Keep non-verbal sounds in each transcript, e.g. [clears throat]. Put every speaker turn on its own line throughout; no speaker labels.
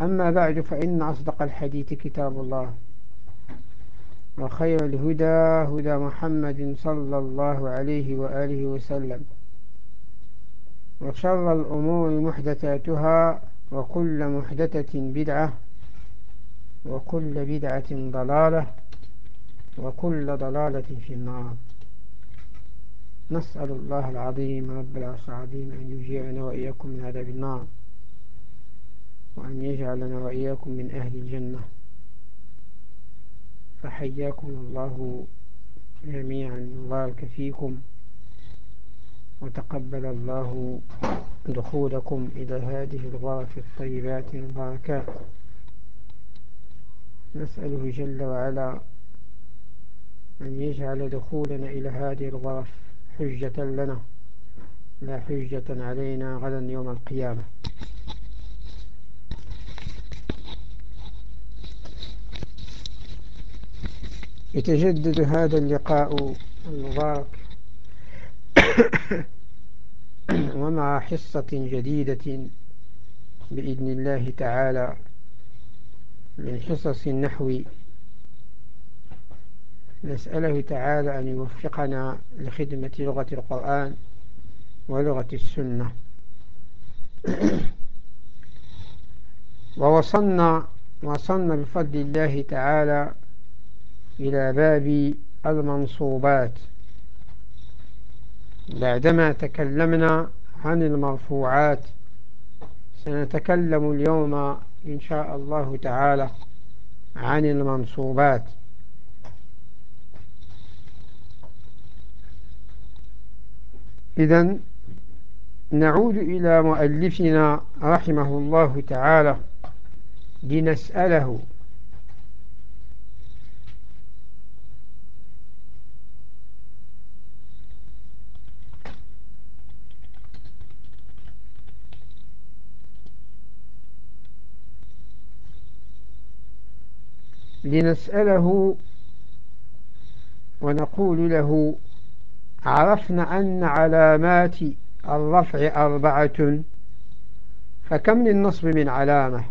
أما بعد فإن أصدق الحديث كتاب الله وخير الهدى هدى محمد صلى الله عليه وآله وسلم وشر الأمور محدثاتها وكل محدثة بدعة وكل بدعة ضلالة وكل ضلالة في النار نسأل الله العظيم رب العرش العظيم أن يجيرنا وإياكم من عذاب النار وأن يجعلنا وإياكم من أهل الجنة. فحياكم الله جميعا. وبارك فيكم. وتقبل الله دخولكم إلى هذه الغرف الطيبات المباركات. نسأله جل وعلا أن يجعل دخولنا إلى هذه الغرف حجة لنا لا حجة علينا غدا يوم القيامة. يتجدد هذا اللقاء المبارك [coughs] ومع حصة جديدة بإذن الله تعالى من حصص النحو نسأله تعالى أن يوفقنا لخدمة لغة القرآن ولغة السنة. [coughs] ووصلنا وصلنا بفضل الله تعالى إلى باب المنصوبات. بعدما تكلمنا عن المرفوعات سنتكلم اليوم إن شاء الله تعالى عن المنصوبات. إذا نعود إلى مؤلفنا رحمه الله تعالى لنسأله لنسأله ونقول له عرفنا أن علامات الرفع أربعة فكم للنصب من علامة؟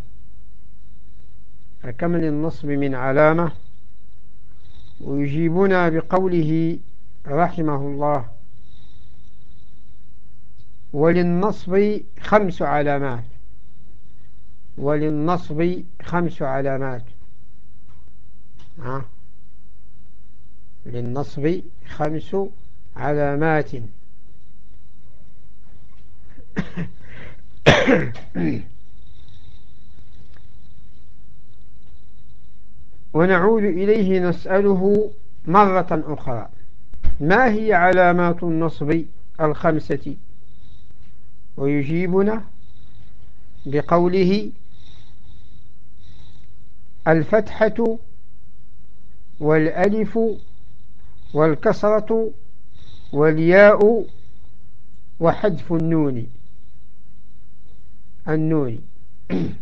فكم للنصب من علامة؟ ويجيبنا بقوله رحمه الله وللنصب خمس علامات. وللنصب خمس علامات. للنصب خمس علامات. [coughs] ونعود إليه نسأله مرة أخرى. ما هي علامات النصب الخمسة؟ ويجيبنا بقوله الفتحة والألف والكسرة والياء وحذف النون. النون. [clears throat]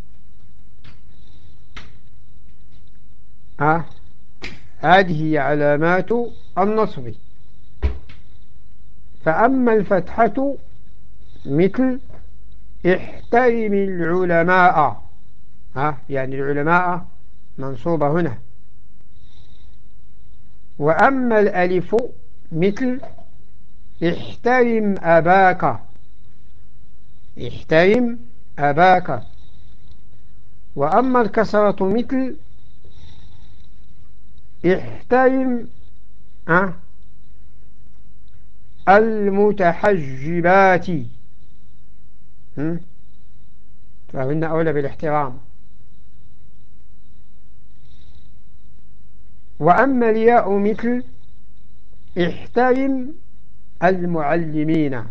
هذه علامات النصب. فأما الفتحة مثل احترم العلماء. ها؟ يعني العلماء منصوبة هنا. وأما الألف مثل احترم أباك. احترم أباك. وأما الكسرة مثل احترم أه المتحجبات. فهن أولى بالاحترام. وأما الياء مثل احترم المعلمين.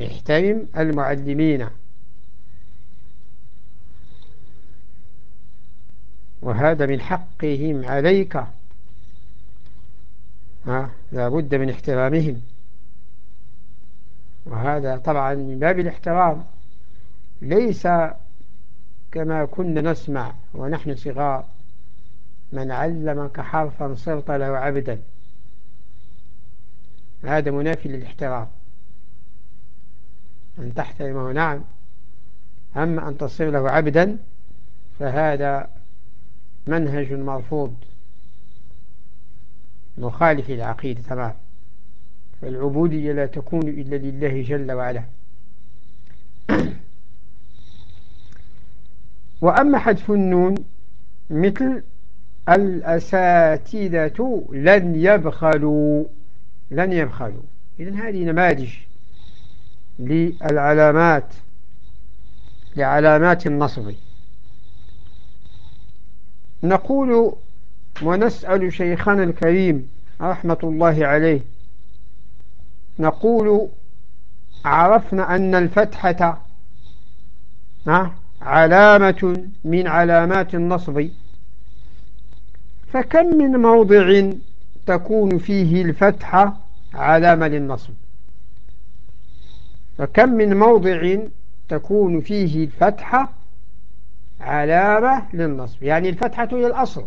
احترم المعلمين. وهذا من حقهم عليك. ها لا بد من احترامهم. وهذا طبعا من باب الاحترام. ليس كما كنا نسمع ونحن صغار من علمك حرفا صرت له عبدا. هذا منافي للاحترام. أن تحترمه نعم. أما أن تصير له عبدا فهذا منهج مرفوض. مخالف العقيدة تمام. فالعبودية لا تكون إلا لله جل وعلا. [coughs] وأما حذف النون مثل الأساتذة لن يبخلوا لن يبخلوا. إذن هذه نماذج للعلامات لعلامات النصب. نقول ونسأل شيخنا الكريم رحمة الله عليه نقول عرفنا أن الفتحة علامة من علامات النصب. فكم من موضع تكون فيه الفتحة علامة للنصب فكم من موضع تكون فيه الفتحة علامة للنصب يعني الفتحة هي الأصل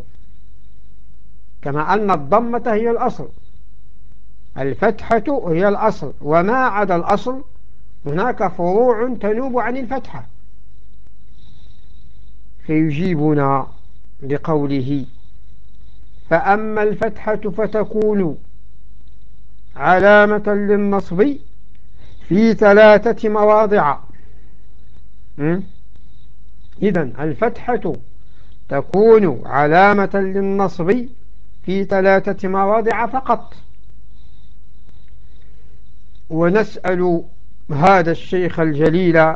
كما أن الضمة هي الأصل. الفتحة هي الأصل. وما عدا الأصل هناك فروع تنوب عن الفتحة. فيجيبنا بقوله فأما الفتحة فتكون علامة للنصب في ثلاثة مواضع. إذا الفتحة تكون علامة للنصب في ثلاثة مواضع فقط. ونسأل هذا الشيخ الجليل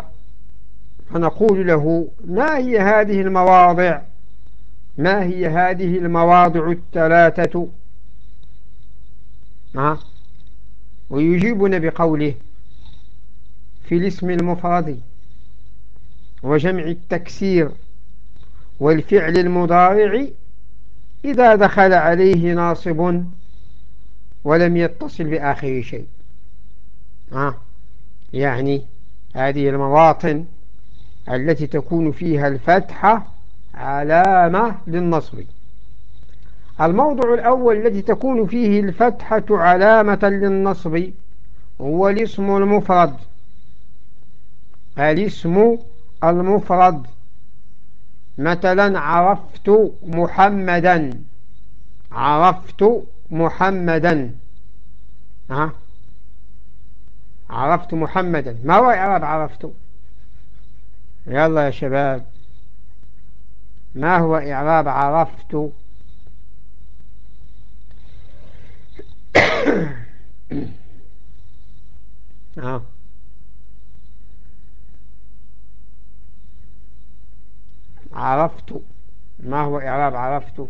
فنقول له ما هي هذه المواضع؟ ما هي هذه المواضع الثلاثة؟ ويجيبنا بقوله في الاسم المفرد وجمع التكسير والفعل المضارع إذا دخل عليه ناصب ولم يتصل بآخر شيء. آه يعني هذه المواطن التي تكون فيها الفتحة علامة للنصب. الموضع الأول الذي تكون فيه الفتحة علامة للنصب هو الاسم المفرد. الاسم المفرد. مثلا عرفت محمدا. عرفت محمدا. ها؟ عرفت محمدا. ما هو إعراب عرفت؟ يلا يا شباب. ما هو إعراب عرفت؟ [coughs] ها عرفت. ما هو إعراب عرفت؟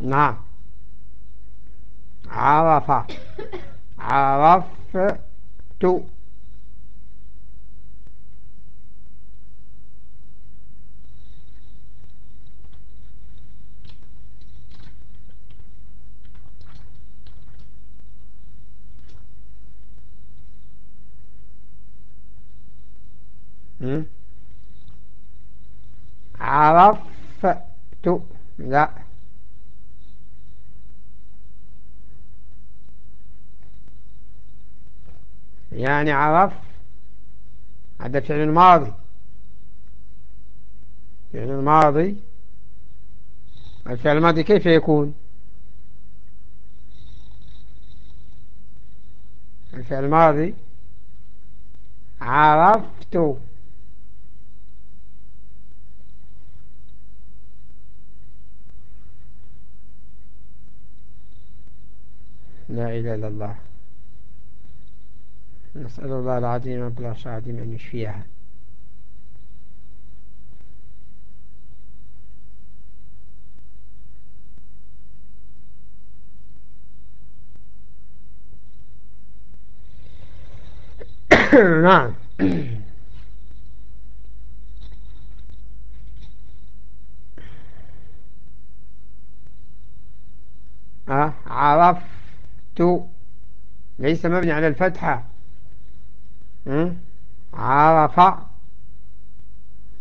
نعم. عرف. عرفت. عرفت. لا. يعني عرف هذا فعل ماضي. فعل الماضي الفعل الماضي كيف يكون؟ الفعل الماضي عرفت. لا إله إلا الله. نسأل الله العظيم بلا العظيم أن يشفيها. [coughs] نعم. [coughs] أه عرفت. ليس مبني على الفتحة. عرف.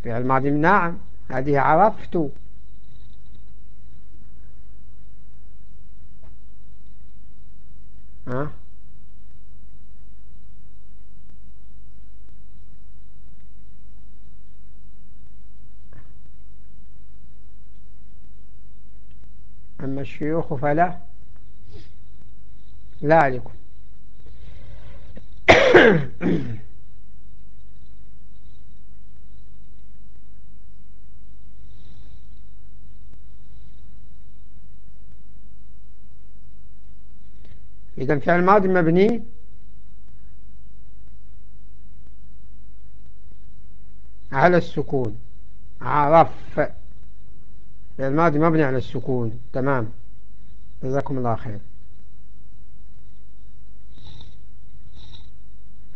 في الماضي نعم. هذه عرفت. ها؟ أما الشيوخ فلا. لا عليكم. إذا فعل الماضي مبني على السكون. عرف. الماضي مبني على السكون. تمام. جزاكم الله خير.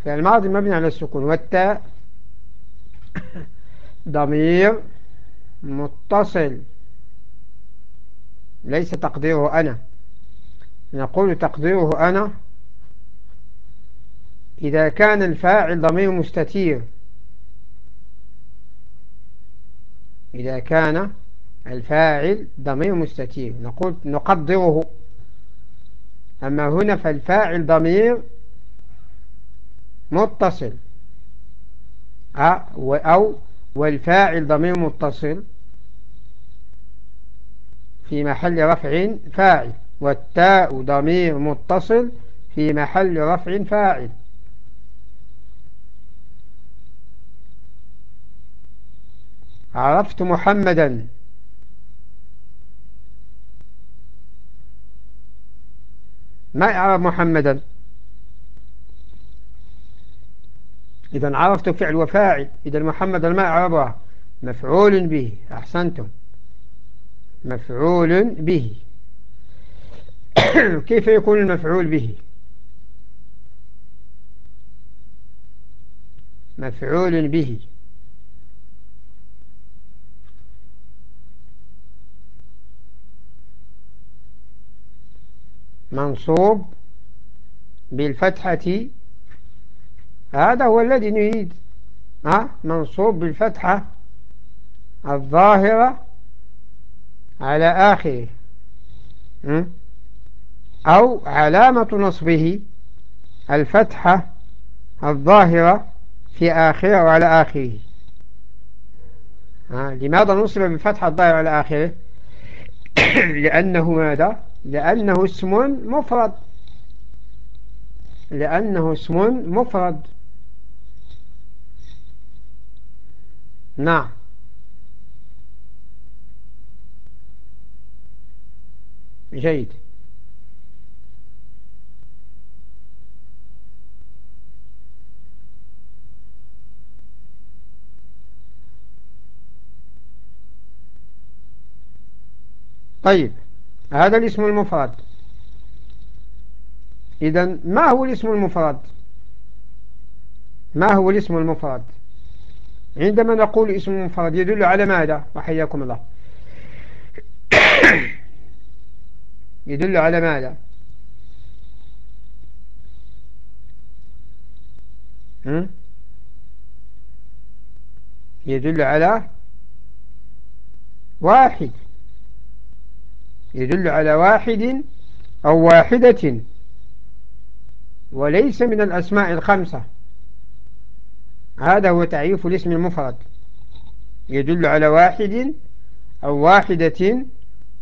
فعل الماضي مبني على السكون والتاء ضمير متصل. ليس تقديره أنا. نقول تقديره أنا. إذا كان الفاعل ضمير مستتير. إذا كان الفاعل ضمير مستتير. نقول نقدره. أما هنا فالفاعل ضمير متصل. أو والفاعل ضمير متصل في محل رفع فاعل والتاء ضمير متصل في محل رفع فاعل. عرفت محمدا. ما يعرف محمدا؟ إذا عرفت فعل وفاعل. إذا محمدا ما يعرفه مفعول به. أحسنتم. مفعول به. [coughs] كيف يكون المفعول به؟ مفعول به. منصوب بالفتحة هذا هو الذي نريد. ها؟ منصوب بالفتحة الظاهرة على آخره. أو علامة نصبه الفتحة الظاهرة في آخره وعلى آخره. لماذا نصب بالفتحة الظاهرة على آخره؟ [coughs] لأنه ماذا؟ لأنه اسم مفرد. لأنه اسم مفرد. نعم. جيد. طيب هذا الاسم المفرد. إذا ما هو الاسم المفرد؟ ما هو الاسم المفرد؟ عندما نقول اسم مفرد يدل على ماذا؟ وحياكم الله. [coughs] يدل على ماذا؟ يدل على واحد. يدل على واحد أو واحدة. وليس من الأسماء الخمسة. هذا هو تعريف الاسم المفرد. يدل على واحد أو واحدة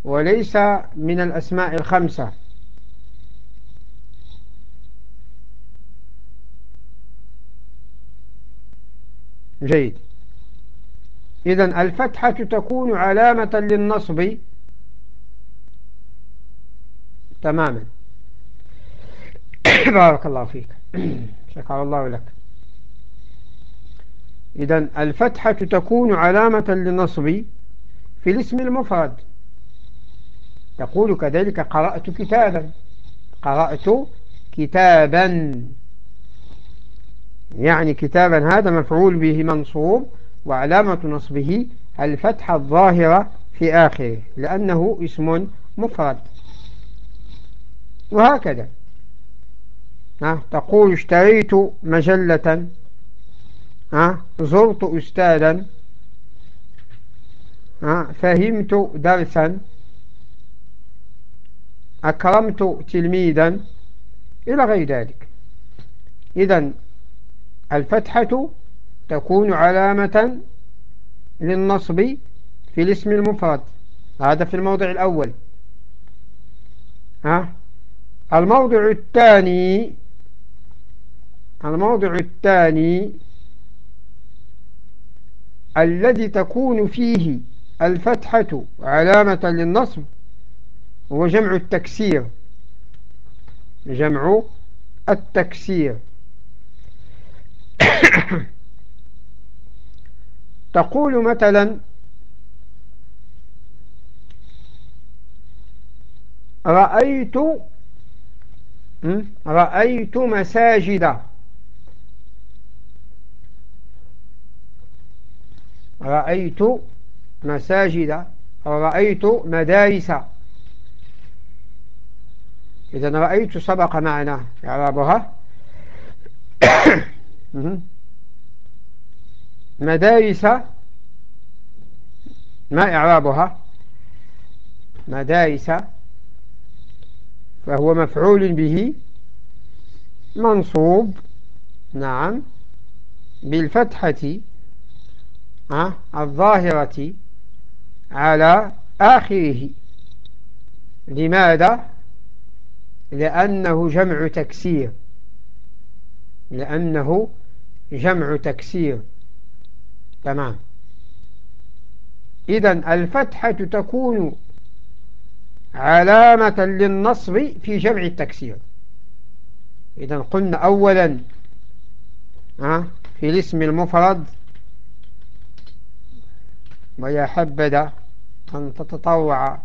وليس من الأسماء الخمسة. جيد. إذن الفتحة تكون علامة للنصب. تماما. [coughs] بارك الله فيك. [coughs] شكر الله لك. إذن الفتحة تكون علامة للنصب في الاسم المفرد. تقول كذلك قرأت كتابا. قرأت كتابا. يعني كتابا هذا مفعول به منصوب وعلامة نصبه الفتحة الظاهرة في آخره لأنه اسم مفرد. وهكذا. تقول اشتريت مجلة زرت أستاذا فهمت درسا. أكرمت تلميذا. إلى غير ذلك. إذا الفتحة تكون علامة للنصب في الاسم المفرد. هذا في الموضع الأول. ها؟ الموضع الثاني الموضع الثاني الذي تكون فيه الفتحة علامة للنصب هو جمع التكسير. جمع التكسير. [coughs] تقول مثلا رأيت رأيت مساجد. رأيت مساجد رأيت مدارس. إذا رأيت سبق معنا إعرابها [coughs] مدارس. ما إعرابها مدارس. فهو مفعول به. منصوب. نعم. بالفتحة. الظاهرة على آخره. لماذا؟ لأنه جمع تكسير. لأنه جمع تكسير. تمام. إذا الفتحة تكون علامة للنصب في جمع التكسير. إذا قلنا أولا في الاسم المفرد ويا حبذا أن تتطوع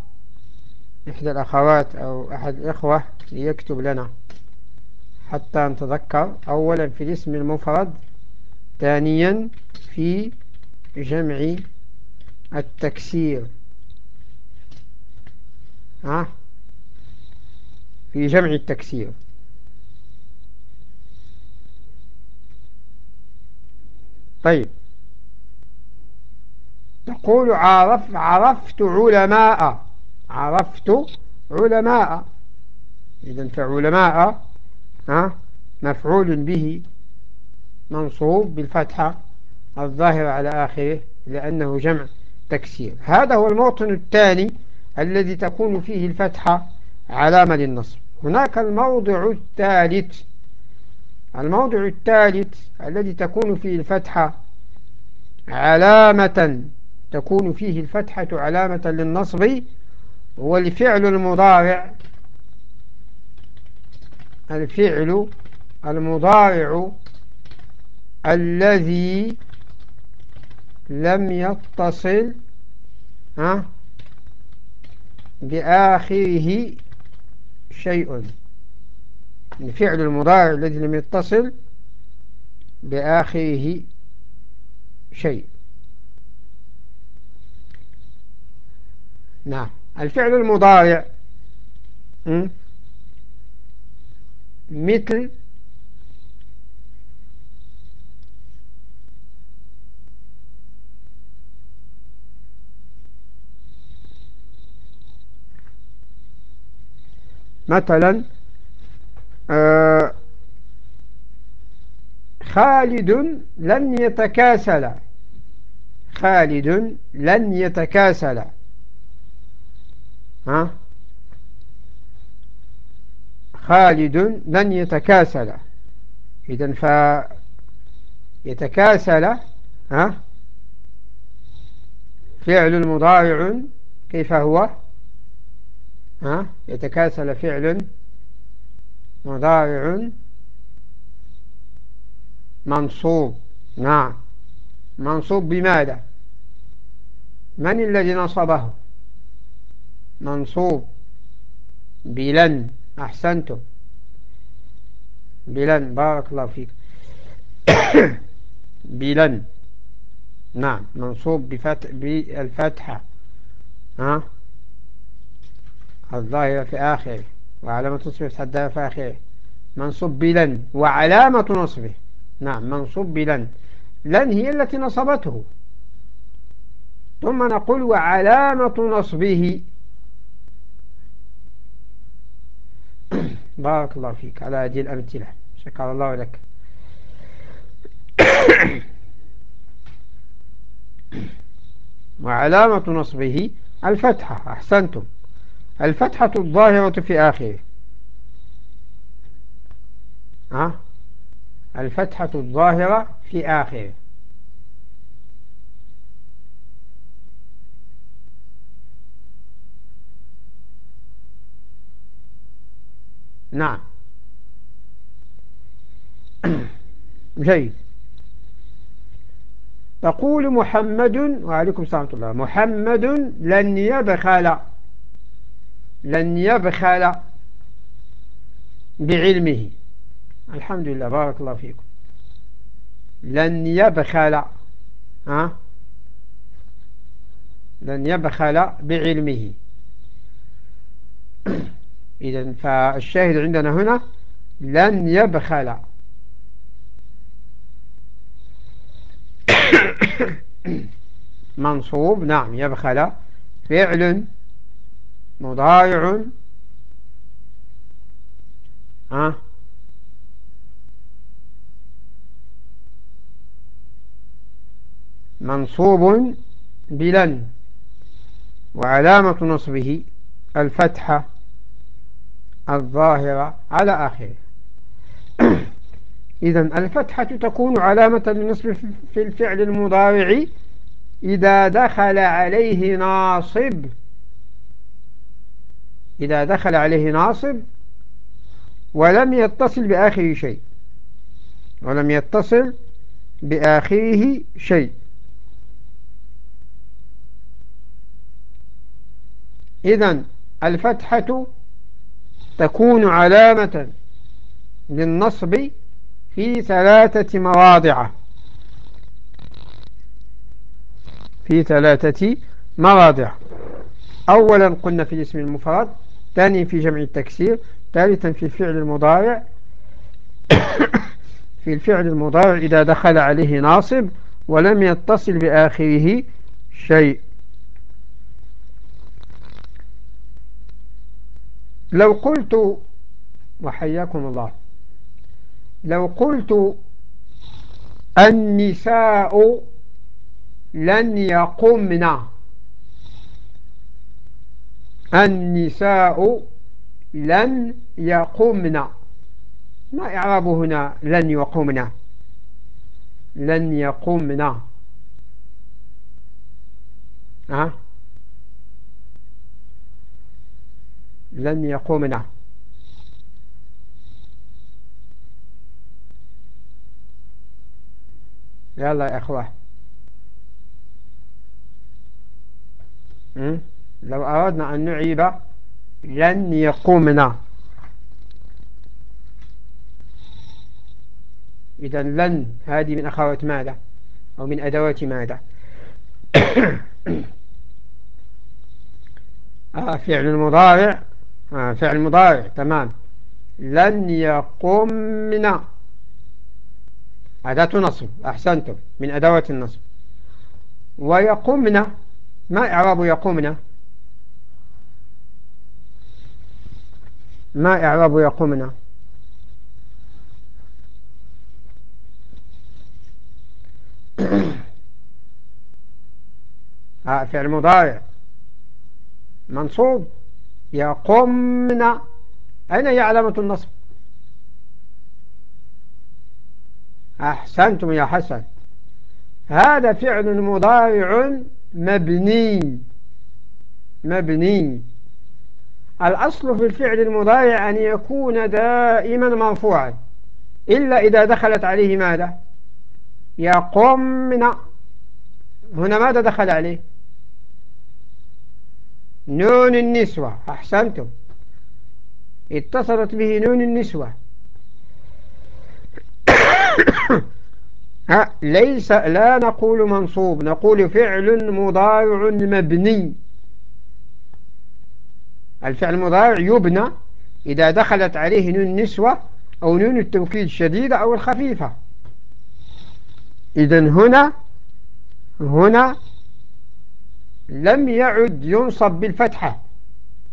إحدى الأخوات أو أحد الإخوة ليكتب لنا. حتى نتذكر أولا في الاسم المفرد ثانيا في جمع التكسير. ها؟ في جمع التكسير. طيب. تقول عرف عرفت علماء. عرفت علماء. إذا فعلماء ها مفعول به منصوب بالفتحة الظاهرة على آخره لأنه جمع تكسير. هذا هو الموطن الثاني الذي تكون فيه الفتحة علامة للنصب هناك الموضع الثالث. الموضع الثالث الذي تكون فيه الفتحة علامة تكون فيه الفتحة علامة للنصب هو الفعل المضارع. الفعل المضارع الذي لم يتصل بآخره شيء. الفعل المضارع الذي لم يتصل بآخره شيء. نعم. الفعل المضارع مثل مثلا آه، خالد لن يتكاسل. خالد لن يتكاسل. ها؟ خالد لن يتكاسل. إذن ف يتكاسل ها؟ فعل مضارع كيف هو؟ ها؟ يتكاسل فعل مضارع منصوب. نعم. منصوب بماذا؟ من الذي نصبه؟ منصوب. بلن. أحسنتم. بلن. بارك الله فيك. [coughs] بلن. نعم. منصوب بفتح بالفتحة. ها؟ الظاهرة في آخره. وعلامة نصبه تحدها في آخره. منصوب بلن. وعلامة نصبه. نعم. منصوب بلن. لن هي التي نصبته. ثم نقول وعلامة نصبه. بارك الله فيك على هذه الأمثلة. شكر الله لك. [coughs] وعلامة نصبه الفتحة. أحسنتم. الفتحة الظاهرة في آخره. أه؟ الفتحة الظاهرة في آخره. نعم. [clears throat] جيد. تقول محمد وعليكم السلام الله. محمد لن يبخل لن يبخل بعلمه. الحمد لله. بارك الله فيكم. لن يبخل ها؟ لن يبخل بعلمه. [clears throat] إذا فالشاهد عندنا هنا لن يبخل. [coughs] منصوب نعم يبخل. فعل مضارع. ها؟ منصوب بلن. وعلامة نصبه الفتحة. الظاهرة على آخره. [coughs] إذا الفتحة تكون علامة للنصب في الفعل المضارع إذا دخل عليه ناصب. إذا دخل عليه ناصب ولم يتصل بآخره شيء. ولم يتصل بآخره شيء. إذا الفتحة تكون علامة للنصب في ثلاثة مواضع. في ثلاثة مواضع. أولا قلنا في الاسم المفرد ثانيا في جمع التكسير ثالثا في الفعل المضارع. [coughs] في الفعل المضارع إذا دخل عليه ناصب ولم يتصل بآخره شيء. لو قلت وحياكم الله لو قلت النساء لن يقمن. النساء لن يقمن. ما إعراب هنا لن يقمن؟ لن يقمن. أه؟ لن يقمن يلا يا إخوة. لو أردنا أن نعيب لن يقومنا إذا لن هذه من أخوات ماذا؟ أو من أدوات ماذا؟ [coughs] آه فعل المضارع آه فعل مضارع تمام. لن يقومنا أداة نصب أحسنتم من أدوات النصب. ويقومنا ما إعراب يقومنا ما إعراب يقومنا [coughs] آه فعل مضارع. منصوب. يقمنا أين هي علامة النصب؟ أحسنتم يا حسن. هذا فعل مضارع مبني. مبني. الأصل في الفعل المضارع أن يكون دائما مرفوعا. إلا إذا دخلت عليه ماذا؟ يقمن هنا ماذا دخل عليه؟ نون النسوة أحسنتم. اتصلت به نون النسوة. [coughs] ليس لا نقول منصوب نقول فعل مضارع مبني الفعل المضارع يبنى إذا دخلت عليه نون النسوة أو نون التوكيد الشديدة أو الخفيفة. إذا هنا هنا لم يعد ينصب بالفتحة.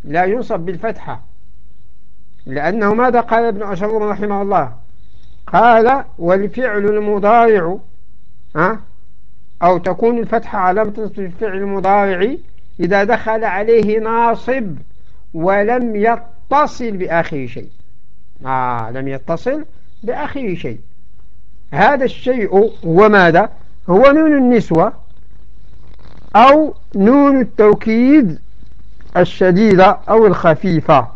لا ينصب بالفتحة. لأنه ماذا قال ابن أشرور رحمه الله؟ قال والفعل المضارع ها؟ أو تكون الفتحة علامة الفعل المضارع إذا دخل عليه ناصب ولم يتصل بآخر شيء. آه لم يتصل بآخر شيء. هذا الشيء هو ماذا؟ هو نون النسوة. أو نون التوكيد الشديدة أو الخفيفة.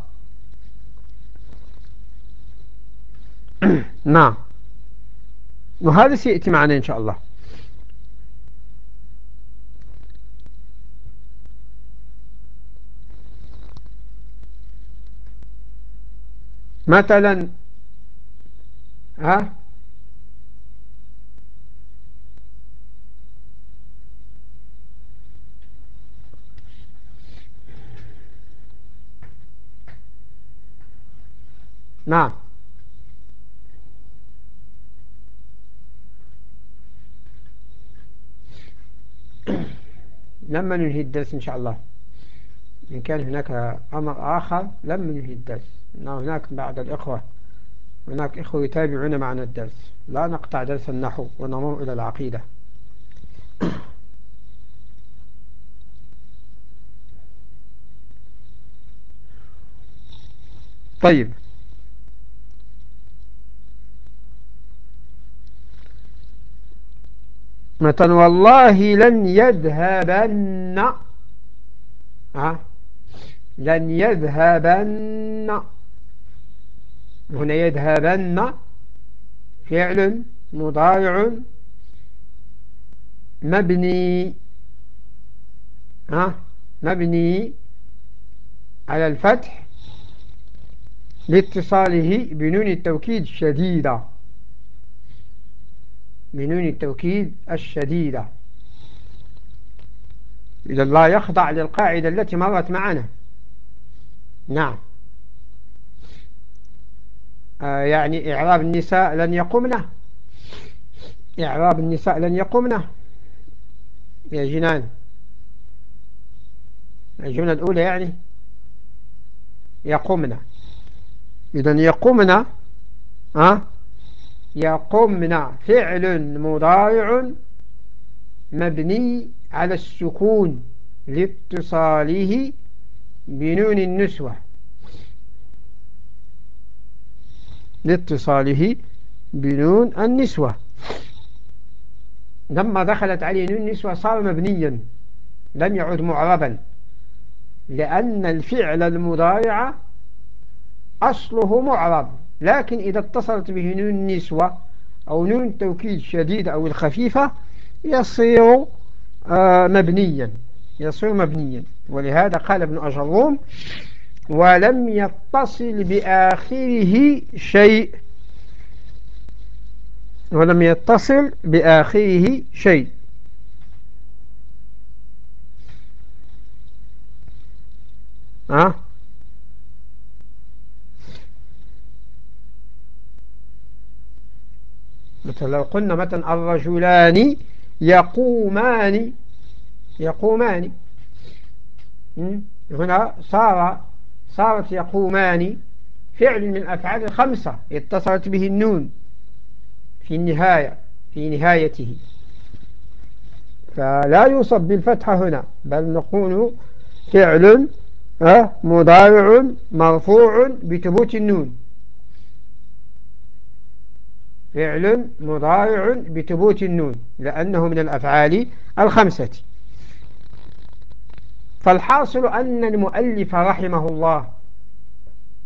[clears throat] نعم. وهذا سيأتي معنا إن شاء الله. مثلا ها؟ نعم. [coughs] لما ننهي الدرس إن شاء الله. إن كان هناك أمر آخر لما ننهي الدرس. هناك بعض الإخوة هناك إخوة يتابعون معنا الدرس. لا نقطع درس النحو ونمر إلى العقيدة. [coughs] طيب. مثلا والله لن يذهبن. ها؟ لن يذهبن. هنا يذهبن. فعل مضارع مبني. ها؟ مبني على الفتح لاتصاله بنون التوكيد الشديدة. بنون التوكيد الشديدة. إذا لا يخضع للقاعدة التي مرت معنا. نعم. آه يعني إعراب النساء لن يقمن. إعراب النساء لن يقمن. يا جنان. الجملة الأولى يعني يقمن. إذا يقمن ها؟ يقمن فعل مضارع مبني على السكون لاتصاله بنون النسوة. لاتصاله بنون النسوة. لما دخلت عليه نون النسوة صار مبنيا لم يعد معربا لأن الفعل المضارع أصله معرب. لكن إذا اتصلت به نون النسوة أو نون التوكيد الشديد أو الخفيفة يصير آه، مبنيا. يصير مبنيا. ولهذا قال ابن أجروم ولم يتصل بآخره شيء. ولم يتصل بآخره شيء. أه؟ مثلا لو قلنا مثلا الرجلان يقومان يقومان. هنا صار صارت يقومان فعل من أفعال الخمسة اتصلت به النون في النهاية في نهايته. فلا يوصف بالفتحة هنا بل نقول فعل مضارع مرفوع بثبوت النون. فعل مضارع بثبوت النون لأنه من الأفعال الخمسة. فالحاصل أن المؤلف رحمه الله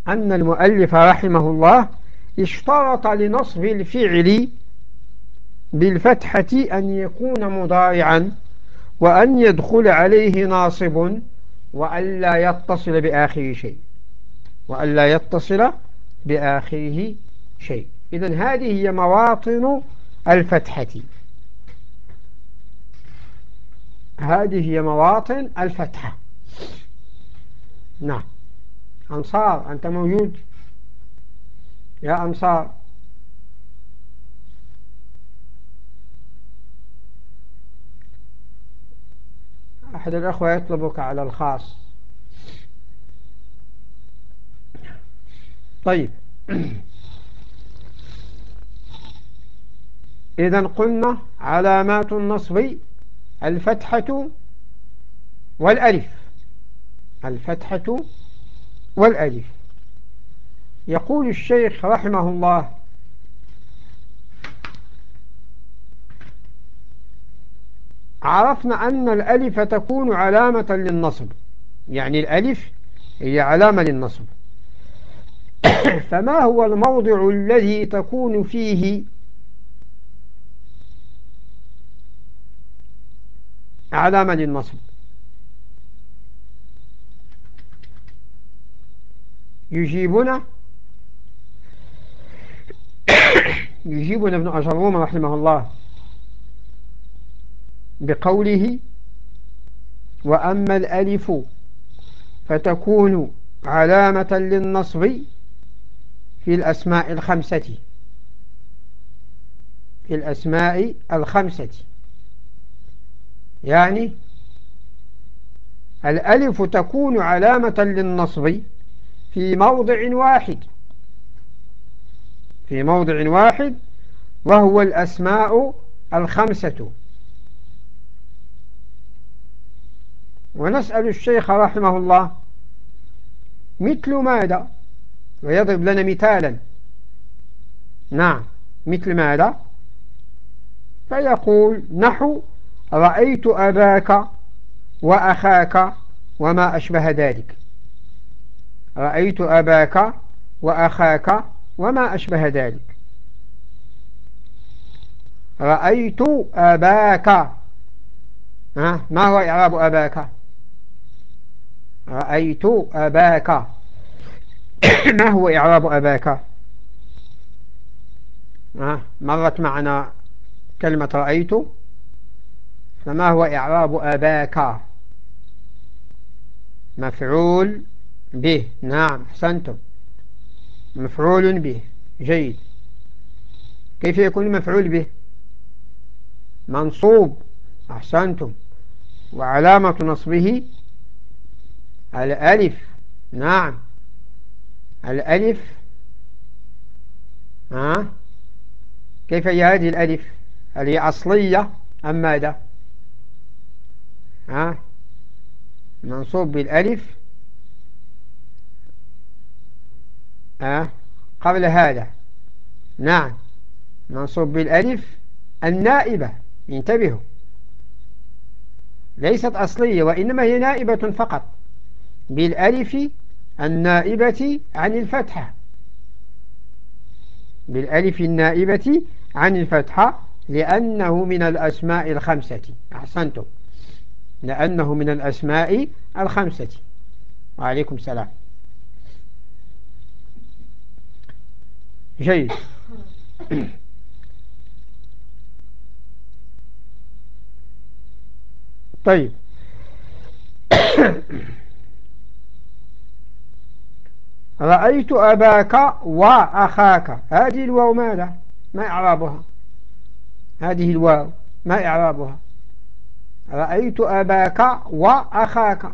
أن المؤلف رحمه الله اشترط لنصب الفعل بالفتحة أن يكون مضارعا وأن يدخل عليه ناصب وأن لا يتصل بآخره شيء وأن لا يتصل بآخره شيء. إذن هذه هي مواطن الفتحة. هذه هي مواطن الفتحة. نعم. أنصار أنت موجود؟ يا أنصار. أحد الأخوة يطلبك على الخاص. طيب. [clears throat] إذا قلنا علامات النصب الفتحة والألف. الفتحة والألف. يقول الشيخ رحمه الله عرفنا أن الألف تكون علامة للنصب. يعني الألف هي علامة للنصب. [coughs] فما هو الموضع الذي تكون فيه علامة للنصب يجيبنا [coughs] يجيبنا ابن أجروم رحمه الله بقوله وأما الألف فتكون علامة للنصب في الأسماء الخمسة. في الأسماء الخمسة. يعني الألف تكون علامة للنصب في موضع واحد. في موضع واحد وهو الأسماء الخمسة. ونسأل الشيخ رحمه الله مثل ماذا؟ ويضرب لنا مثالا. نعم مثل ماذا؟ فيقول نحو رأيت أباك وأخاك وما أشبه ذلك. رأيت أباك وأخاك وما أشبه ذلك. رأيت أباك ما هو إعراب أباك؟ رأيت أباك. [coughs] ما هو إعراب أباك؟ مرت معنا كلمة رأيت فما هو إعراب أباك؟ مفعول به. نعم أحسنتم. مفعول به. جيد. كيف يكون مفعول به؟ منصوب. أحسنتم. وعلامة نصبه الألف. نعم. الألف. ها؟ كيف هي هذه الألف؟ هل هي أصلية أم ماذا؟ ها؟ منصوب بالألف. ها؟ قبل هذا. نعم. منصوب بالألف. النائبة. انتبهوا. ليست أصلية وإنما هي نائبة فقط. بالألف النائبة عن الفتحة. بالألف النائبة عن الفتحة لأنه من الأسماء الخمسة. أحسنتم. لأنه من الأسماء الخمسة. وعليكم السلام. جيد. طيب. رأيت أباك وأخاك. هذه الواو ماذا؟ ما إعرابها. هذه الواو. ما إعرابها. رأيت أباك وأخاك.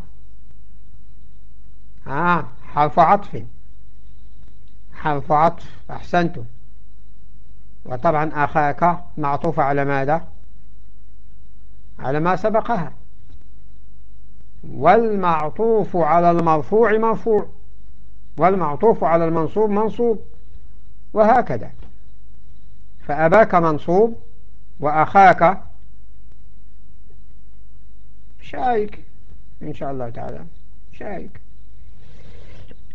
آه حرف عطف. حرف عطف أحسنتم وطبعا أخاك معطوف على ماذا؟ على ما سبقها. والمعطوف على المرفوع مرفوع والمعطوف على المنصوب منصوب وهكذا. فأباك منصوب وأخاك شايك. إن شاء الله تعالى. شايك.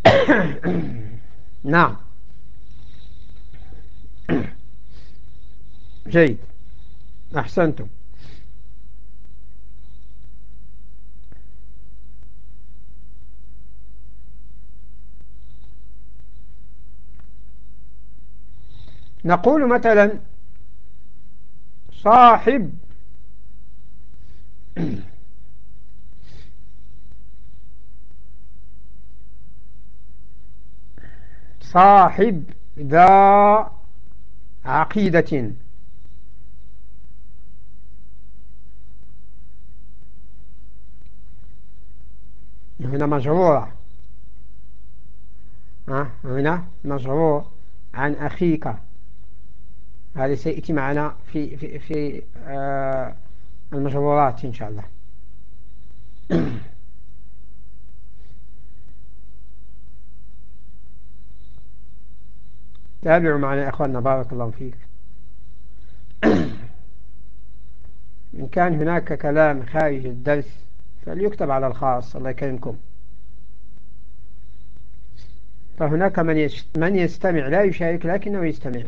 [coughs] نعم. [coughs] جيد. أحسنتم. نقول مثلا صاحب. [coughs] صاحب ذا عقيدة. هنا مجرورة هنا مجرور عن أخيك. هذا سيأتي معنا في في في آه المجرورات إن شاء الله. [clears throat] تابعوا معنا يا أخواننا بارك الله فيك. [clears throat] إن كان هناك كلام خارج الدرس فليكتب على الخاص الله يكرمكم. فهناك من من يستمع لا يشارك لكنه يستمع.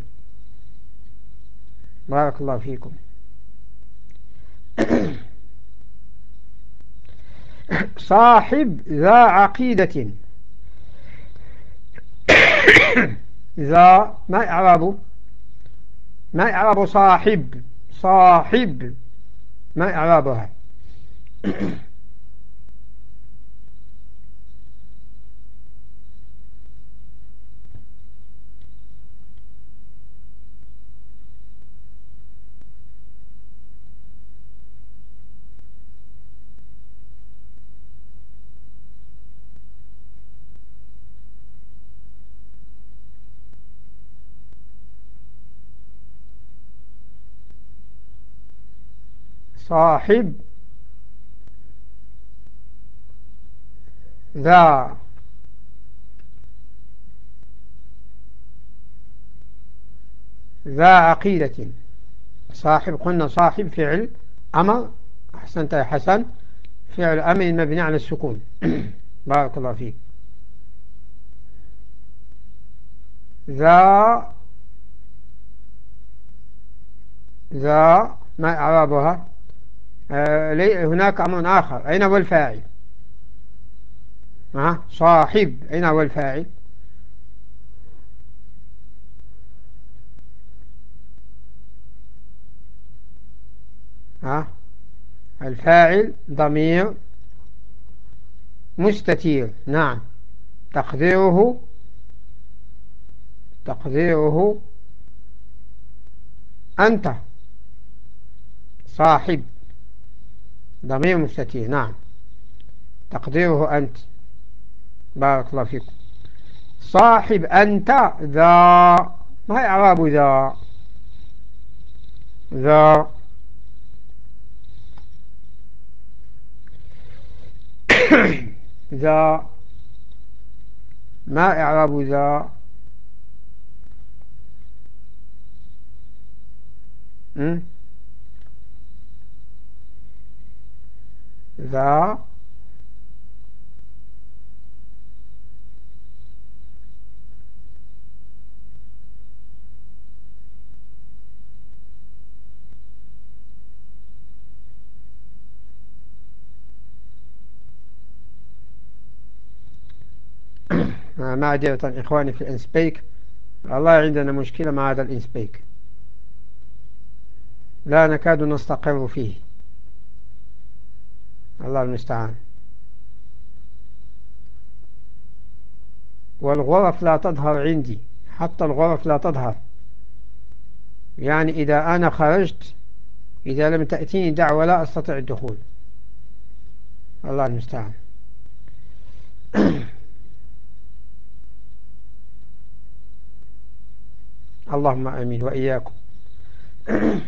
بارك الله فيكم. [clears throat] صاحب ذا عقيدة. [clears throat] [coughs] ذا ما إعرابه ما إعراب صاحب صاحب ما إعرابها صاحب ذا. ذا عقيدة. صاحب قلنا صاحب فعل أمر. أحسنت يا حسن. فعل أمر مبني على السكون. [coughs] بارك الله فيك. ذا ذا ما إعرابها؟ هناك أمر آخر. أين هو الفاعل؟ صاحب. أين هو الفاعل؟ الفاعل ضمير مستتير. نعم. تقديره تقديره أنت. صاحب. ضمير مستتير. نعم. تقديره أنت. بارك الله فيكم. صاحب أنت ذا. ما إعراب ذا؟ ذا. [coughs] ذا. ما إعراب ذا؟ ذا معذرة إخواني في الإنسبيك والله عندنا مشكلة مع هذا الإنسبيك لا نكاد نستقر فيه. الله المستعان. والغرف لا تظهر عندي حتى الغرف لا تظهر. يعني إذا أنا خرجت إذا لم تأتيني دعوة لا أستطيع الدخول. الله المستعان. [coughs] اللهم أمين وإياكم. [coughs]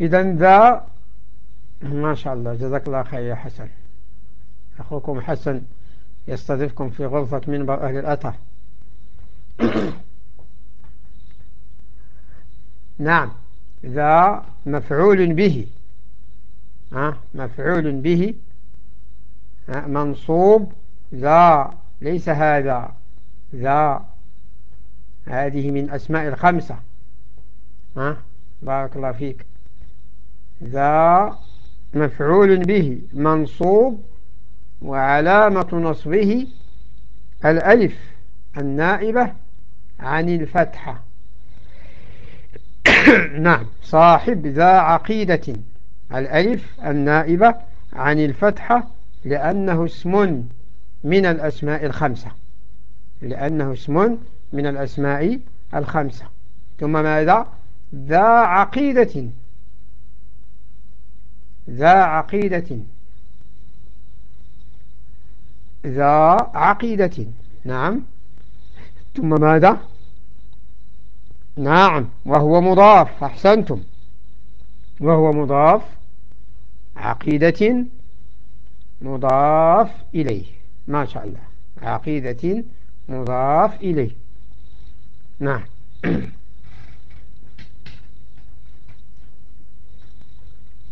إذا ذا ما شاء الله. جزاك الله خير يا حسن. أخوكم حسن يستضيفكم في غرفة منبر أهل الأثر. [coughs] نعم. ذا مفعول به. مفعول به. منصوب. ذا. ليس هذا. ذا. هذه من أسماء الخمسة. ها؟ بارك الله فيك. ذا. مفعول به منصوب وعلامة نصبه الألف النائبة عن الفتحة. [coughs] نعم. صاحب ذا عقيدة الألف النائبة عن الفتحة لأنه اسم من الأسماء الخمسة. لأنه اسم من الأسماء الخمسة. ثم ماذا؟ ذا عقيدة ذا عقيدة. ذا عقيدة. نعم. ثم ماذا؟ نعم. وهو مضاف. أحسنتم. وهو مضاف. عقيدة. مضاف إليه. ما شاء الله. عقيدة. مضاف إليه. نعم. [coughs]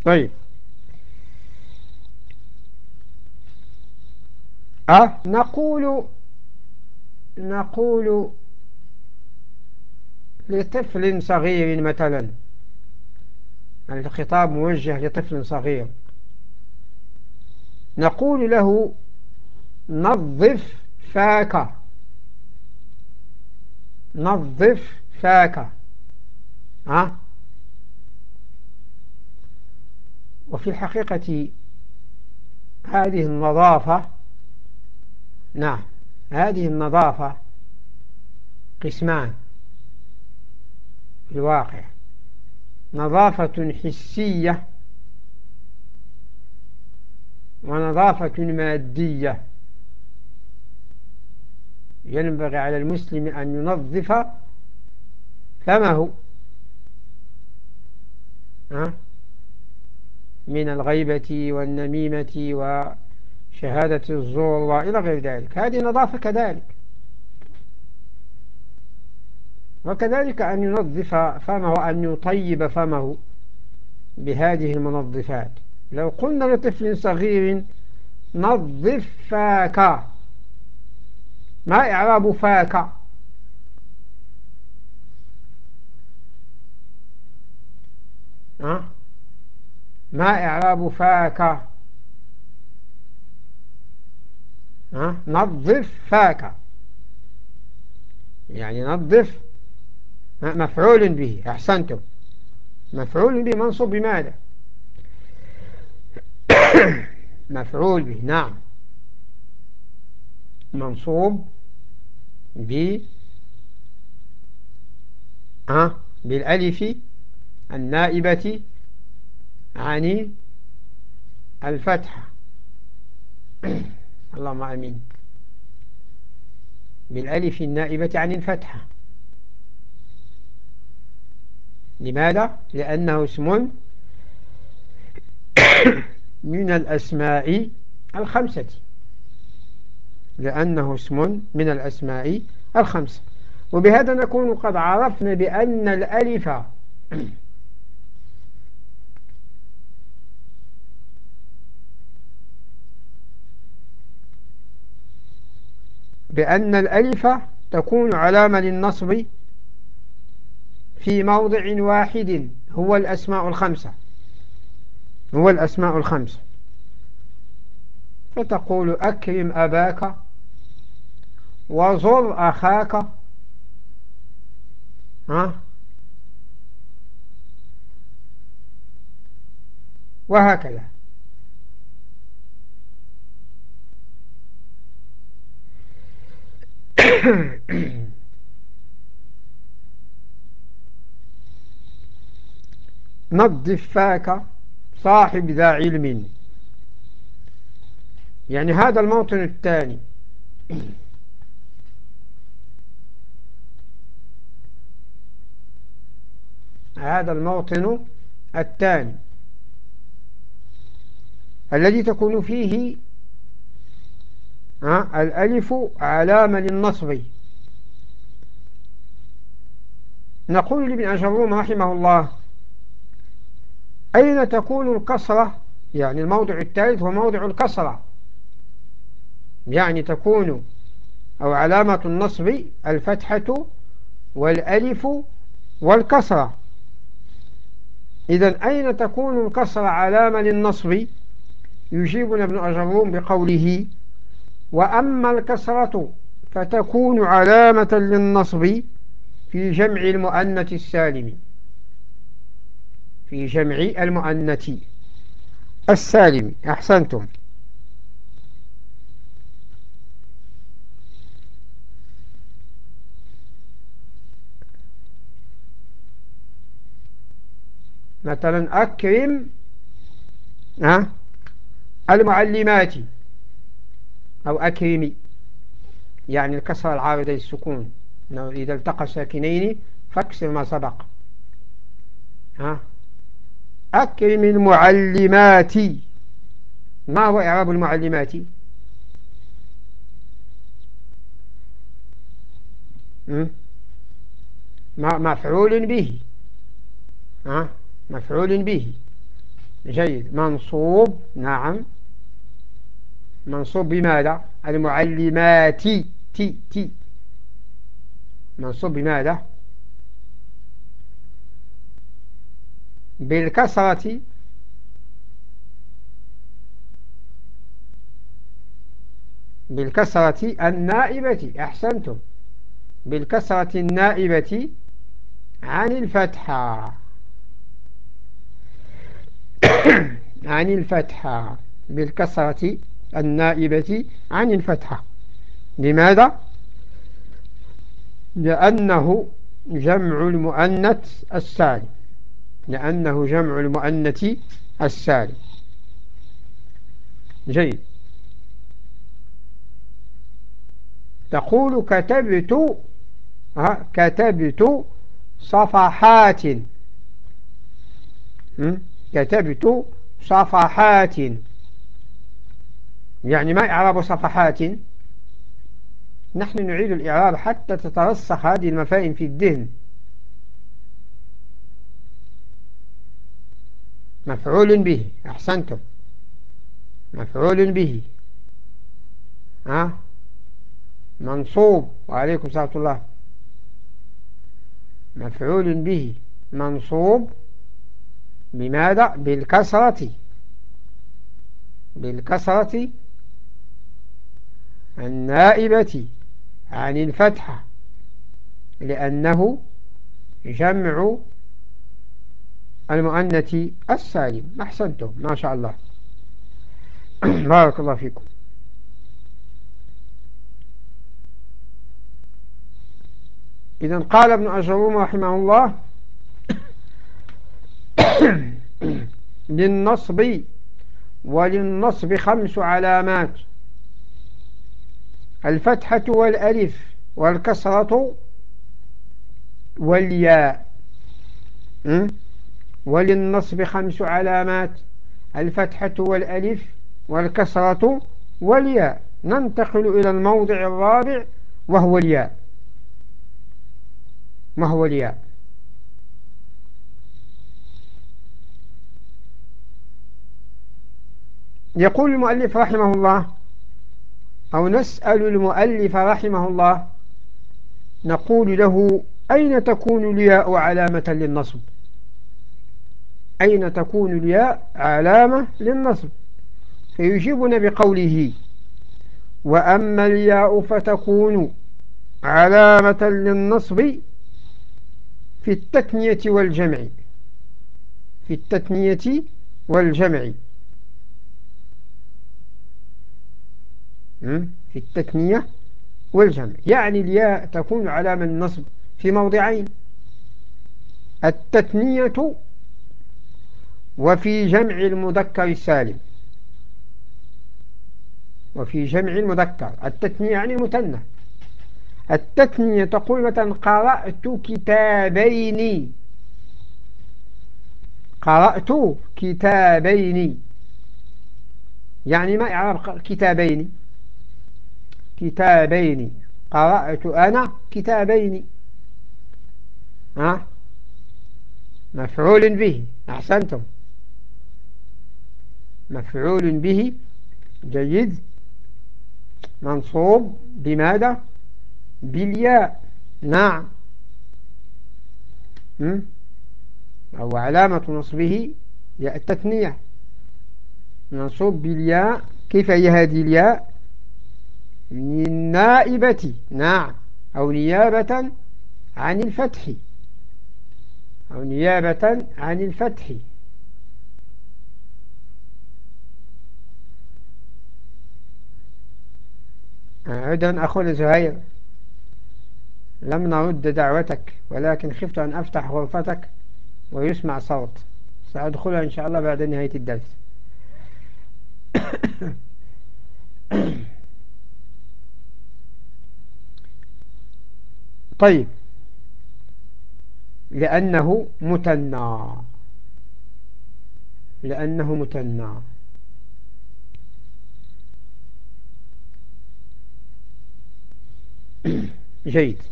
طيب. أه نقول نقول لطفل صغير مثلا. الخطاب موجه لطفل صغير. نقول له نظف فاك. نظف فاك. ها؟ وفي الحقيقة هذه النظافة نعم. هذه النظافة قسمان في الواقع. نظافة حسية ونظافة مادية. ينبغي على المسلم أن ينظف فمه من الغيبة والنميمة وشهادة الزور وإلى غير ذلك. هذه نظافة كذلك. وكذلك أن ينظف فمه وأن يطيب فمه بهذه المنظفات. لو قلنا لطفل صغير نظف فاك. ما إعراب فاك. ما إعراب فاك. نظف فاك. يعني نظف مفعول به. أحسنتم. مفعول به منصوب بماذا؟ [coughs] مفعول به نعم. منصوب ب أه بالألف النائبة عن الفتحة. [coughs] اللهم أمين. بالألف النائبة عن الفتحة. لماذا؟ لأنه اسم [coughs] من الأسماء الخمسة. لأنه اسم من الأسماء الخمسة. وبهذا نكون قد عرفنا بأن الألف بأن الألف تكون علامة للنصب في موضع واحد هو الأسماء الخمسة. هو الأسماء الخمسة. فتقول أكرم أباك وزر أخاك. ها؟ وهكذا. [coughs] نظف فاك صاحب ذا علم. يعني هذا الموطن الثاني. [coughs] هذا الموطن الثاني. الذي تكون فيه الألف علامة للنصب. نقول لابن أجروم رحمه الله أين تكون الكسرة؟ يعني الموضع الثالث هو موضع الكسرة. يعني تكون أو علامة النصب الفتحة والألف والكسرة. إذا أين تكون الكسرة علامة للنصب؟ يجيبنا ابن أجروم بقوله وأما الكسرة فتكون علامة للنصب في جمع المؤنث السالم. في جمع المؤنث السالم. أحسنتم. مثلا أكرم المعلمات. أو أكرمي يعني الكسر العارضة للسكون إذا التقى ساكنين فاكسر ما سبق. ها؟ أكرم المعلمات. ما هو إعراب المعلمات؟ مفعول به. ها؟ مفعول به. جيد. منصوب. نعم. منصوب بماذا؟ المعلمات. تي تي منصوب بماذا؟ بالكسرة. بالكسرة النائبة. أحسنتم. بالكسرة النائبة عن الفتحة. [coughs] عن الفتحة. بالكسرة النائبة عن الفتحة. لماذا؟ لأنه جمع المؤنث السالم لأنه جمع المؤنث السالم جيد. تقول كتبت كتبت صفحات. كتبت صفحات. يعني ما إعراب صفحات. نحن نعيد الإعراب حتى تترسخ هذه المفاهيم في الذهن. مفعول به أحسنتم. مفعول به. ها؟ منصوب. وعليكم سلامة الله مفعول به. منصوب بماذا؟ بالكسرة. بالكسرة النائبة عن الفتحة لأنه جمع المؤنث السالم. أحسنتم. ما شاء الله. [clears throat] بارك الله فيكم. إذا قال ابن أجروم رحمه الله [clears throat] للنصب وللنصب خمس علامات. الفتحة والألف والكسرة والياء وللنصب خمس علامات الفتحة والألف والكسرة والياء. ننتقل إلى الموضع الرابع وهو الياء. ما هو الياء. يقول المؤلف رحمه الله أو نسأل المؤلف رحمه الله نقول له أين تكون الياء علامة للنصب؟ أين تكون الياء علامة للنصب؟ فيجيبنا بقوله وأما الياء فتكون علامة للنصب في التثنية والجمع. في التثنية والجمع. في التثنية والجمع. يعني الياء تكون علامة النصب في موضعين. التثنية وفي جمع المذكر السالم. وفي جمع المذكر. التثنية يعني المثنى. التثنية تقول مثلا قرأت كتابين. قرأت كتابين. يعني ما إعراب كتابين؟ كتابين. قرأت أنا كتابين. ها؟ مفعول به. أحسنتم. مفعول به. جيد. منصوب. بماذا؟ بالياء. نعم. أو علامة نصبه. ياء التثنية. منصوب بالياء. كيف هي هذه الياء؟ النائبة نعم أو نيابة عن الفتح. أو نيابة عن الفتح. عدا أخونا زهير لم نرد دعوتك ولكن خفت أن أفتح غرفتك ويسمع صوت. سأدخلها إن شاء الله بعد نهاية الدرس. [coughs] طيب. لأنه متنى. لأنه متنى. [clears throat] جيد.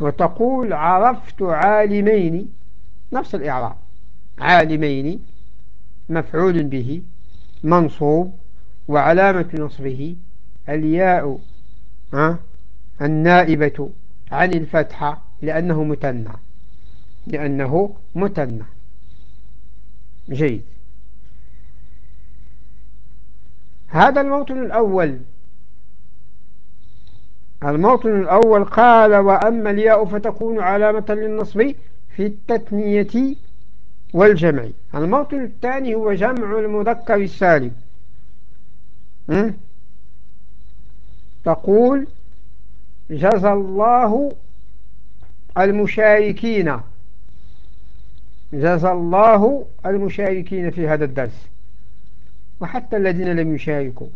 وتقول عرفت عالمين. نفس الإعراب. عالمين مفعول به منصوب وعلامة نصبه الياء النائبة عن الفتحة لأنه مثنى لأنه مثنى جيد. هذا الموطن الأول. الموطن الأول قال وأما الياء فتكون علامة للنصب في التثنية والجمع. الموطن الثاني هو جمع المذكر السالم. تقول جزى الله المشاركين. جزى الله المشاركين في هذا الدرس. وحتى الذين لم يشاركوا.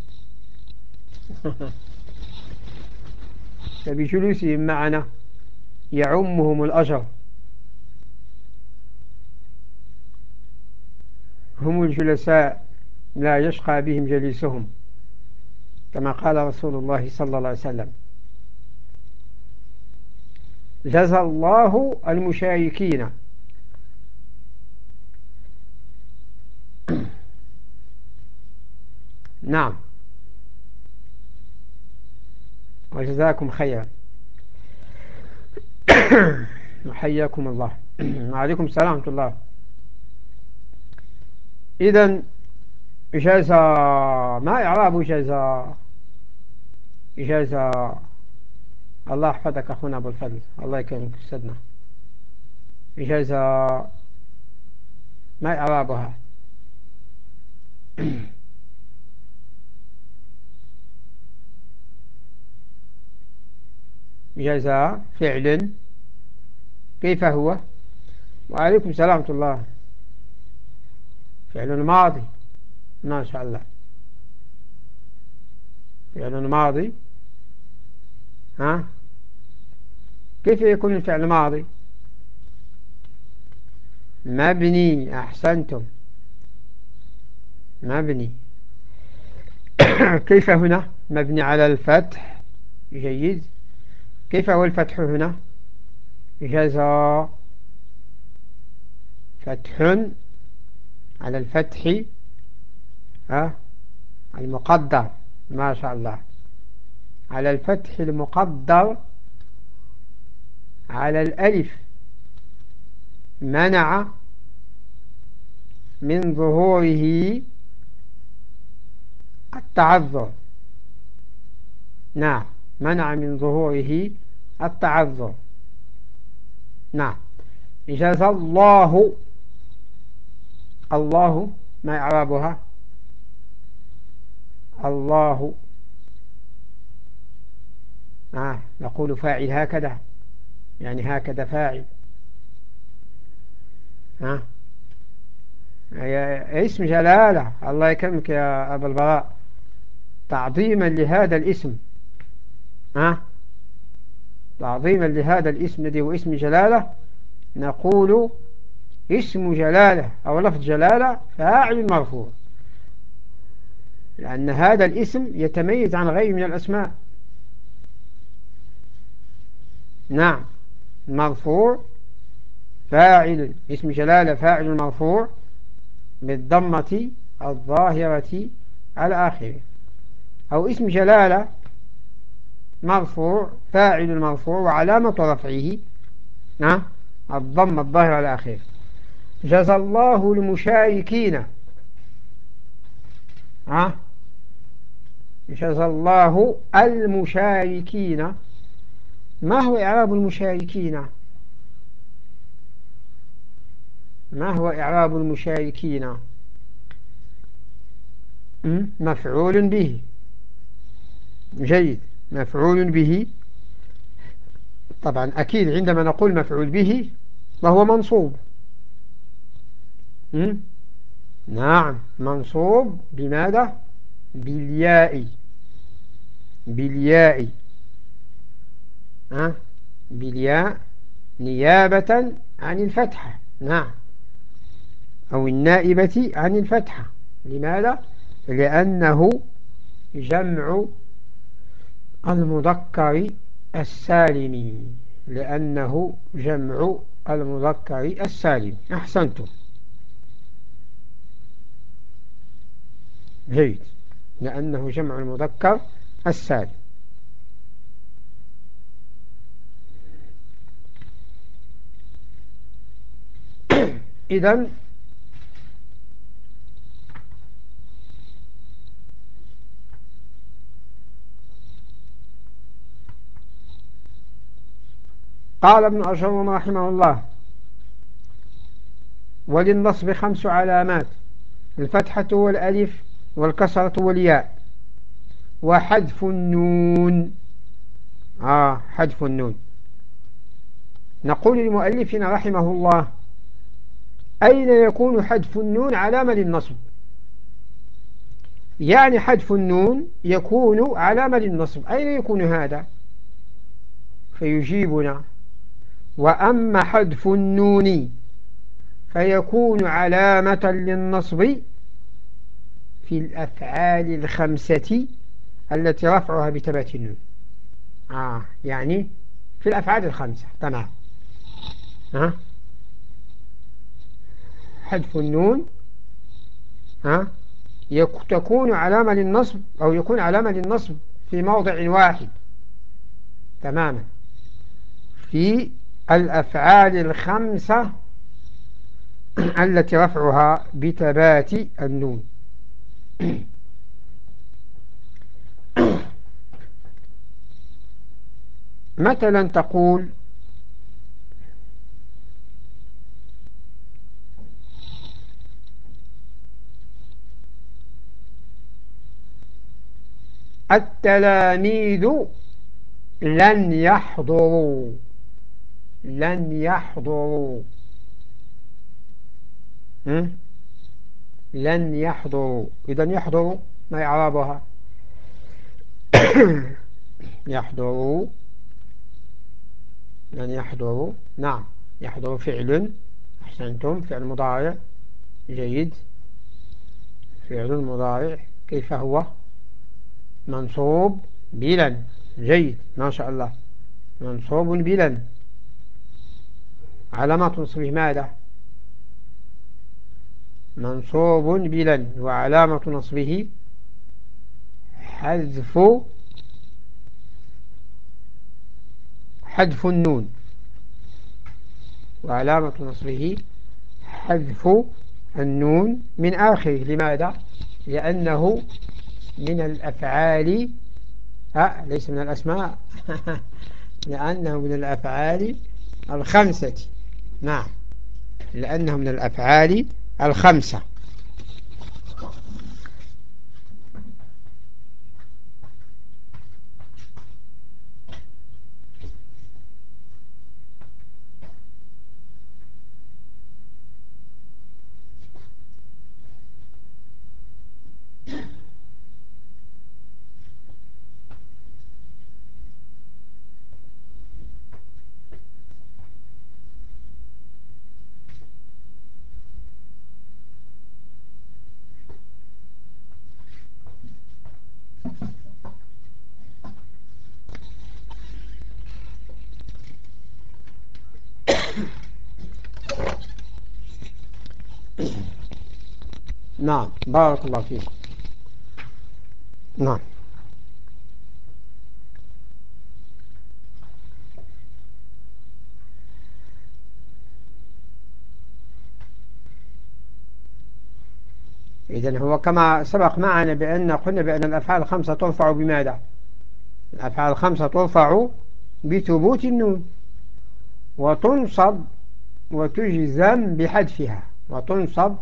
[laughs] فبجلوسهم معنا يعمهم الأجر. هم الجلساء لا يشقى بهم جليسهم. كما قال رسول الله صلى الله عليه وسلم. جزى الله المشاركين [clears throat] نعم. وجزاكم خيرا. [clears throat] وحياكم الله. [clears throat] وعليكم السلام ورحمة الله. إذا إجازة ما إعراب إجازة. إجازة. الله يحفظك أخونا أبو الفضل. الله يكرمك أستاذنا. إجازة. ما إعرابها. [coughs] جزاء فعل. كيف هو؟ وعليكم ورحمة الله. فعل ماضي. ما شاء الله. فعل ماضي. ها؟ كيف يكون الفعل ماضي؟ مبني أحسنتم. مبني. [coughs] كيف هنا؟ مبني على الفتح. جيد. كيف هو الفتح هنا؟ جزا فتح على الفتح. ها؟ المقدر ما شاء الله. على الفتح المقدر على الألف منع من ظهوره التعذر. نعم منع من ظهوره التعذر. نعم. إجاز الله الله ما إعرابها الله. آه نقول فاعل هكذا. يعني هكذا فاعل. ها آه. اسم جلالة. الله يكرمك يا أبا البراء. تعظيما لهذا الاسم. ها تعظيما لهذا الاسم الذي هو اسم جلالة. نقول اسم جلالة أو لفظ جلالة فاعل مرفوع. لأن هذا الاسم يتميز عن غيره من الأسماء. نعم. مرفوع. فاعل اسم جلالة فاعل مرفوع. بالضمة الظاهرة على آخره أو اسم جلالة مرفوع فاعل مرفوع وعلامة رفعه. نعم. الضم الظاهر على آخره جزى الله المشاركين. ها؟ جزى الله المشاركين. ما هو إعراب المشاركين؟ ما هو إعراب المشاركين؟ مفعول به. جيد. مفعول به. طبعا أكيد عندما نقول مفعول به فهو منصوب. نعم. منصوب بماذا؟ بالياء. بالياء. ها؟ بالياء نيابة عن الفتحة. نعم. أو النائبة عن الفتحة. لماذا؟ لأنه جمع المذكر السالم. لأنه جمع المذكر السالم. أحسنتم. جيد. لأنه جمع المذكر السالم [coughs] إذن قال ابن أشرم رحمه الله وللنصب خمس علامات الفتحة والألف والكسرة والياء. وحذف النون. آه حذف النون. نقول للمؤلفين رحمه الله أين يكون حذف النون علامة للنصب يعني حذف النون يكون علامة للنصب أين يكون هذا؟ فيجيبنا. وأما حذف النون فيكون علامة للنصب في الأفعال الخمسة التي رفعها بثبات النون. آه. يعني في الأفعال الخمسة. تمام. ها؟ حذف النون. ها؟ تكون علامة للنصب أو يكون علامة للنصب في موضع واحد. تماما. في الأفعال الخمسة التي رفعها بثبات النون. [coughs] مثلا تقول التلاميذ لن يحضروا لن يحضروا. لن يحضروا. إذا يحضروا ما إعرابها؟ [coughs] يحضروا لن يحضروا نعم. يحضر فعل. أحسنتم. فعل مضارع. جيد. فعل مضارع. كيف هو؟ منصوب بلا. جيد. ما شاء الله. منصوب بلا. علامات نصبه ماذا؟ منصوب بلن وعلامة نصبه حذف حذف النون. وعلامة نصبه حذف النون من آخره. لماذا؟ لأنه من الأفعال أه ليس من الأسماء. [laughs] لأنه من الأفعال الخمسة. نعم. لأنه من الأفعال الخمسة. نعم. بارك الله فيكم نعم. إذن هو كما سبق معنا بأن قلنا بأن الأفعال الخمسة ترفع بماذا؟ الأفعال الخمسة ترفع بثبوت النون. وتنصب وتجزم بحذفها. وتنصب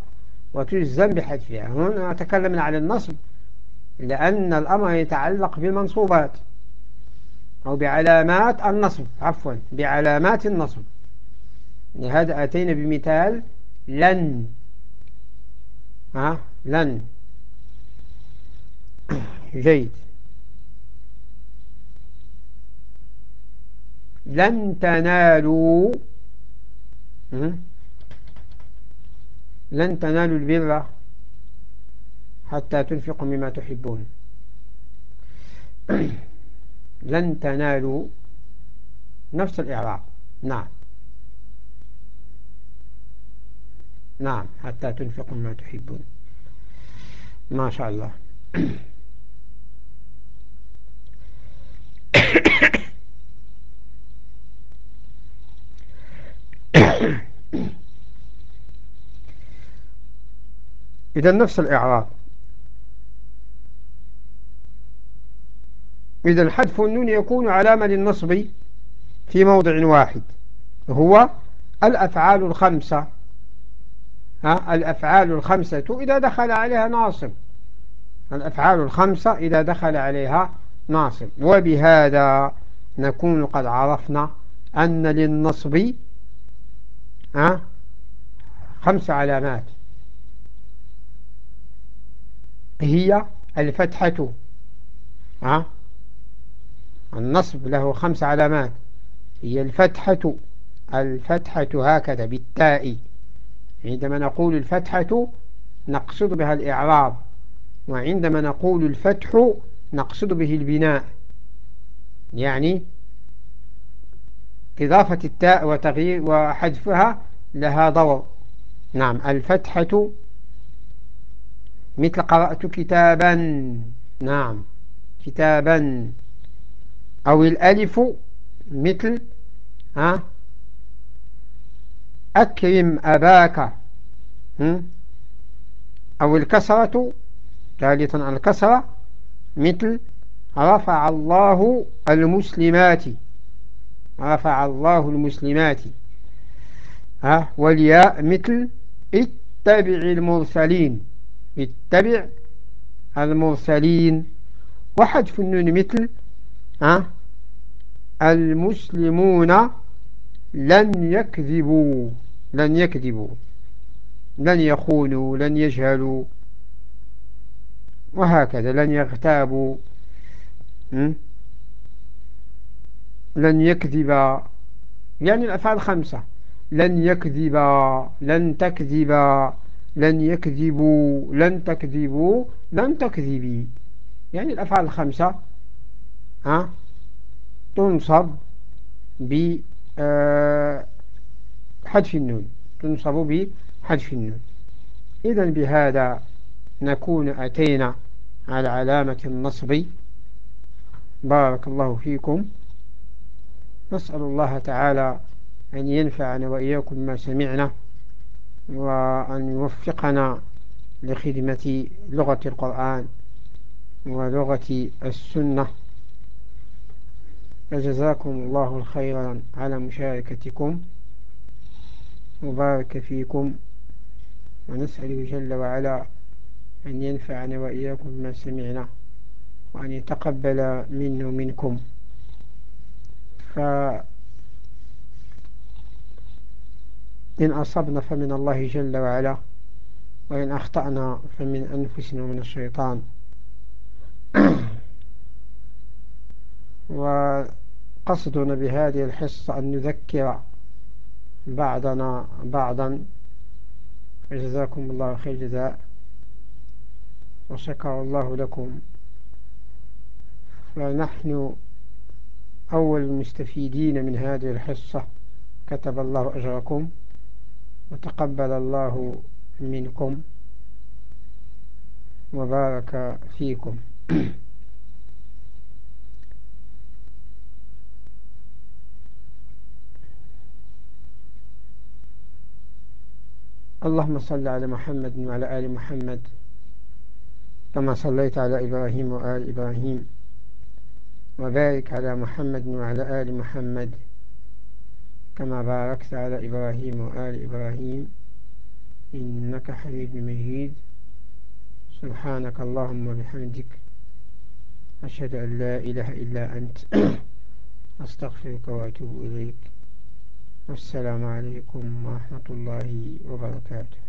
وتجزم بحذفها هنا تكلمنا عن النصب لأن الأمر يتعلق بالمنصوبات أو بعلامات النصب عفوا بعلامات النصب. لهذا أتينا بمثال لن. ها؟ لن. [coughs] جيد. لن تنالوا. لن تنالوا البر حتى تنفقوا مما تحبون. [clears throat] لن تنالوا نفس الإعراب. نعم. نعم حتى تنفقوا ما تحبون. ما شاء الله. [clears throat] [clears throat] إذا نفس الإعراب. إذا حذف النون يكون علامة للنصب في موضع واحد هو الأفعال الخمسة. ها الأفعال الخمسة إذا دخل عليها ناصب. الأفعال الخمسة إذا دخل عليها ناصب. وبهذا نكون قد عرفنا أن للنصب خمس علامات. هي الفتحة. ها؟ النصب له خمس علامات. هي الفتحة. الفتحة هكذا بالتاء. عندما نقول الفتحة نقصد بها الإعراب وعندما نقول الفتح نقصد به البناء. يعني إضافة التاء وتغيير وحذفها لها ضوء. نعم الفتحة مثل قرأت كتابا. نعم. كتابا. أو الألف مثل ها؟ أكرم أباك. أو الكسرة ثالثا الكسرة مثل رفع الله المسلمات. رفع الله المسلمات. ها؟ والياء مثل اتبع المرسلين. اتبع المرسلين. وحذف النون مثل ها المسلمون لن يكذبوا لن يكذبوا لن يخونوا لن يجهلوا وهكذا لن يغتابوا لن يكذب. يعني الأفعال خمسة لن يكذب لن تكذب. لن يكذبوا لن تكذبوا لن تكذبي. يعني الأفعال الخمسة ها تنصب ب آه، حذف النون. تنصب بحذف النون. إذا بهذا نكون أتينا على علامة النصب. بارك الله فيكم. نسأل الله تعالى أن ينفعنا وإياكم ما سمعنا. وأن يوفقنا لخدمة لغة القرآن ولغة السنة. فجزاكم الله خيرا على مشاركتكم. وبارك فيكم. ونسأله جل وعلا أن ينفعنا وإياكم ما سمعنا وأن يتقبل منه منكم فإن أصبنا فمن الله جل وعلا وإن أخطأنا فمن أنفسنا ومن الشيطان. [clears throat] وقصدنا بهذه الحصة أن نذكر بعضنا بعضا. جزاكم الله خير جزاء. وشكر الله لكم. فنحن أول المستفيدين من هذه الحصة. كتب الله أجركم. وتقبل الله منكم وبارك فيكم. [clears throat] اللهم صل على محمد وعلى آل محمد كما صليت على إبراهيم وآل إبراهيم وبارك على محمد وعلى آل محمد. كما باركت على إبراهيم وآل إبراهيم إنك حميد مجيد. سبحانك اللهم وبحمدك أشهد أن لا إله إلا أنت. [coughs] أستغفرك وأتوب إليك. والسلام عليكم ورحمة الله وبركاته.